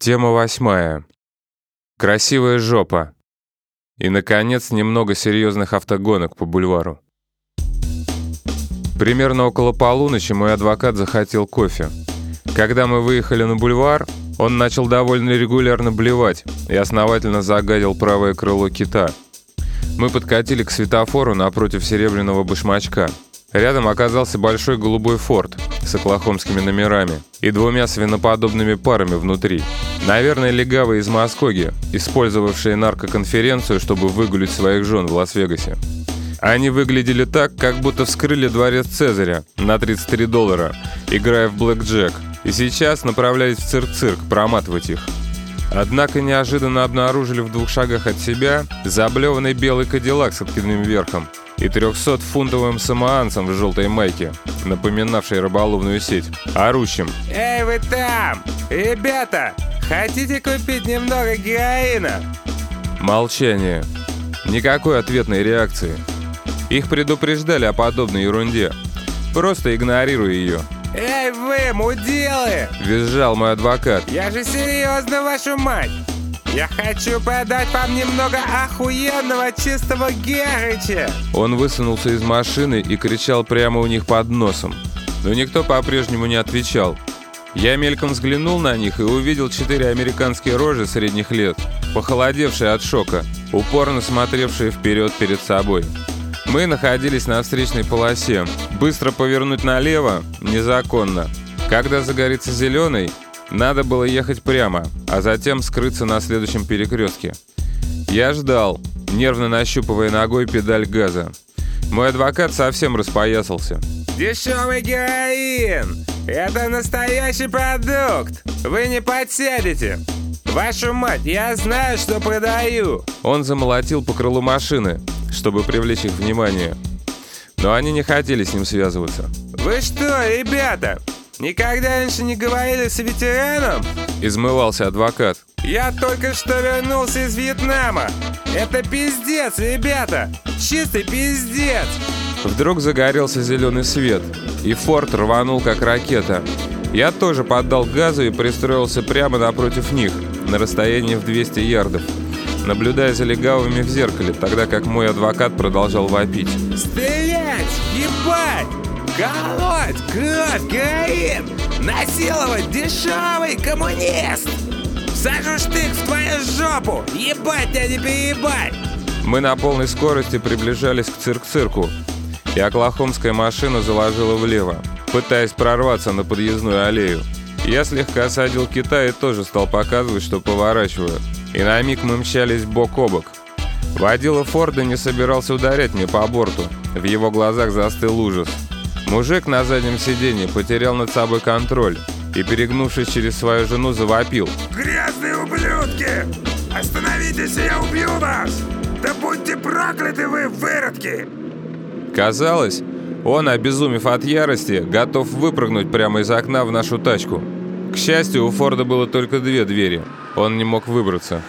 Тема восьмая. Красивая жопа. И, наконец, немного серьезных автогонок по бульвару. Примерно около полуночи мой адвокат захотел кофе. Когда мы выехали на бульвар, он начал довольно регулярно блевать и основательно загадил правое крыло кита. Мы подкатили к светофору напротив серебряного башмачка. Рядом оказался большой голубой форт с оклахомскими номерами и двумя свиноподобными парами внутри. Наверное, легавые из Москоги, использовавшие наркоконференцию, чтобы выгулить своих жен в Лас-Вегасе. Они выглядели так, как будто вскрыли дворец Цезаря на 33 доллара, играя в блэк-джек, и сейчас направлялись в цирк-цирк проматывать их. Однако неожиданно обнаружили в двух шагах от себя заблеванный белый кадиллак с откидным верхом и 300-фунтовым самоанцем в желтой майке, напоминавшей рыболовную сеть, орущим. Эй, вы там! Ребята, хотите купить немного героина? Молчание. Никакой ответной реакции. Их предупреждали о подобной ерунде. Просто игнорируй ее. Эй, вы, муделы! Визжал мой адвокат. Я же серьезно, вашу мать! Я хочу подать вам немного охуенного чистого Герыча! Он высунулся из машины и кричал прямо у них под носом. Но никто по-прежнему не отвечал. Я мельком взглянул на них и увидел четыре американские рожи средних лет, похолодевшие от шока, упорно смотревшие вперед перед собой. Мы находились на встречной полосе. Быстро повернуть налево незаконно. Когда загорится зеленый, надо было ехать прямо, а затем скрыться на следующем перекрестке. Я ждал, нервно нащупывая ногой педаль газа. Мой адвокат совсем распоясался. Дешевый героин! Это настоящий продукт! Вы не подсядете! Вашу мать, я знаю, что продаю! Он замолотил по крылу машины, чтобы привлечь их внимание. Но они не хотели с ним связываться. Вы что, ребята, никогда раньше не говорили с ветераном? Измывался адвокат. Я только что вернулся из Вьетнама. Это пиздец, ребята! Чистый пиздец! Вдруг загорелся зеленый свет, и Форд рванул как ракета. Я тоже поддал газу и пристроился прямо напротив них, на расстоянии в 200 ярдов, наблюдая за легавыми в зеркале, тогда как мой адвокат продолжал вопить. Стрелять! Ебать! Колоть! Кровь! Героин! Насиловать! Дешевый коммунист! Сажу штык в твою жопу! Ебать тебя не переебать! Мы на полной скорости приближались к цирк-цирку, и оклахомская машина заложила влево, пытаясь прорваться на подъездную аллею. Я слегка осадил Кита и тоже стал показывать, что поворачиваю. И на миг мы мчались бок о бок. Водила Форда не собирался ударять мне по борту. В его глазах застыл ужас. Мужик на заднем сиденье потерял над собой контроль и, перегнувшись через свою жену, завопил. Грязные ублюдки! Остановитесь, я убью вас! Да будьте прокляты вы, выродки! Казалось, он, обезумев от ярости, готов выпрыгнуть прямо из окна в нашу тачку. К счастью, у Форда было только две двери. Он не мог выбраться.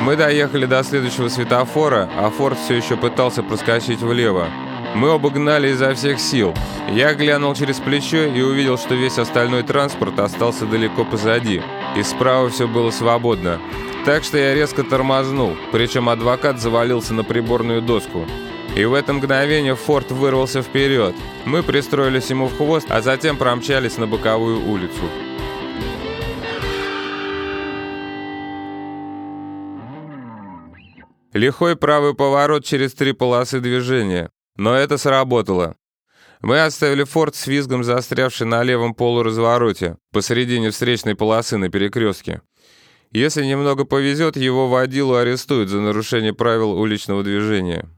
Мы доехали до следующего светофора, а Форд все еще пытался проскочить влево. Мы оба гнали изо всех сил. Я глянул через плечо и увидел, что весь остальной транспорт остался далеко позади. И справа все было свободно. Так что я резко тормознул, причем адвокат завалился на приборную доску. И в это мгновение Форд вырвался вперед. Мы пристроились ему в хвост, а затем промчались на боковую улицу. Лихой правый поворот через три полосы движения. Но это сработало. Мы оставили Форд с визгом, застрявший на левом полуразвороте, посередине встречной полосы на перекрестке. Если немного повезет, его водилу арестуют за нарушение правил уличного движения.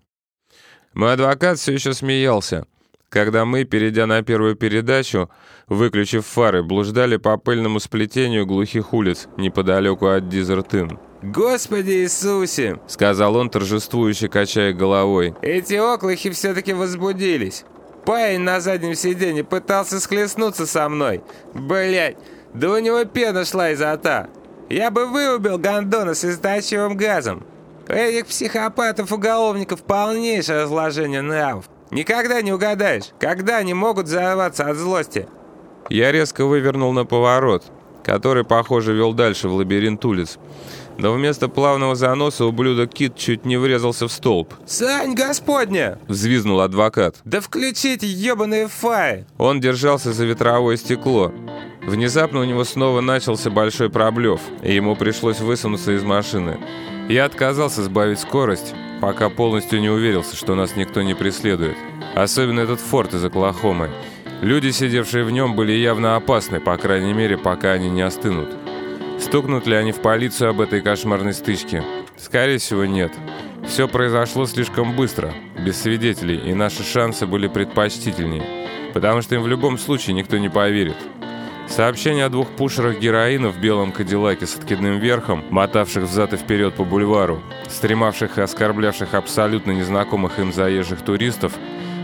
Мой адвокат все еще смеялся, когда мы, перейдя на первую передачу, выключив фары, блуждали по пыльному сплетению глухих улиц неподалеку от Дизертын. Господи Иисусе! — сказал он, торжествующе качая головой. Эти оклахи все-таки возбудились. Парень на заднем сиденье пытался схлестнуться со мной. Блять, да у него пена шла изо рта. Я бы вырубил гондона с источивым газом. У этих психопатов-уголовников полнейшее разложение нравов. Никогда не угадаешь, когда они могут взорваться от злости. Я резко вывернул на поворот. Который, похоже, вел дальше в лабиринт улиц. Но вместо плавного заноса ублюдок Кит чуть не врезался в столб. «Сань, господня!» — взвизнул адвокат. «Да включите ебаные фаи!» Он держался за ветровое стекло. Внезапно у него снова начался большой проблев, и ему пришлось высунуться из машины. Я отказался сбавить скорость, пока полностью не уверился, что нас никто не преследует. Особенно этот форт из Оклахомы. Люди, сидевшие в нем, были явно опасны, по крайней мере, пока они не остынут. Стукнут ли они в полицию об этой кошмарной стычке? Скорее всего, нет. Все произошло слишком быстро, без свидетелей, и наши шансы были предпочтительнее, потому что им в любом случае никто не поверит. Сообщение о двух пушерах героина в белом кадиллаке с откидным верхом, мотавших взад и вперед по бульвару, стремавших и оскорблявших абсолютно незнакомых им заезжих туристов,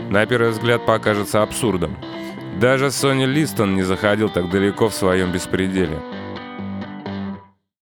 на первый взгляд покажется абсурдом. Даже Сони Листон не заходил так далеко в своем беспределе.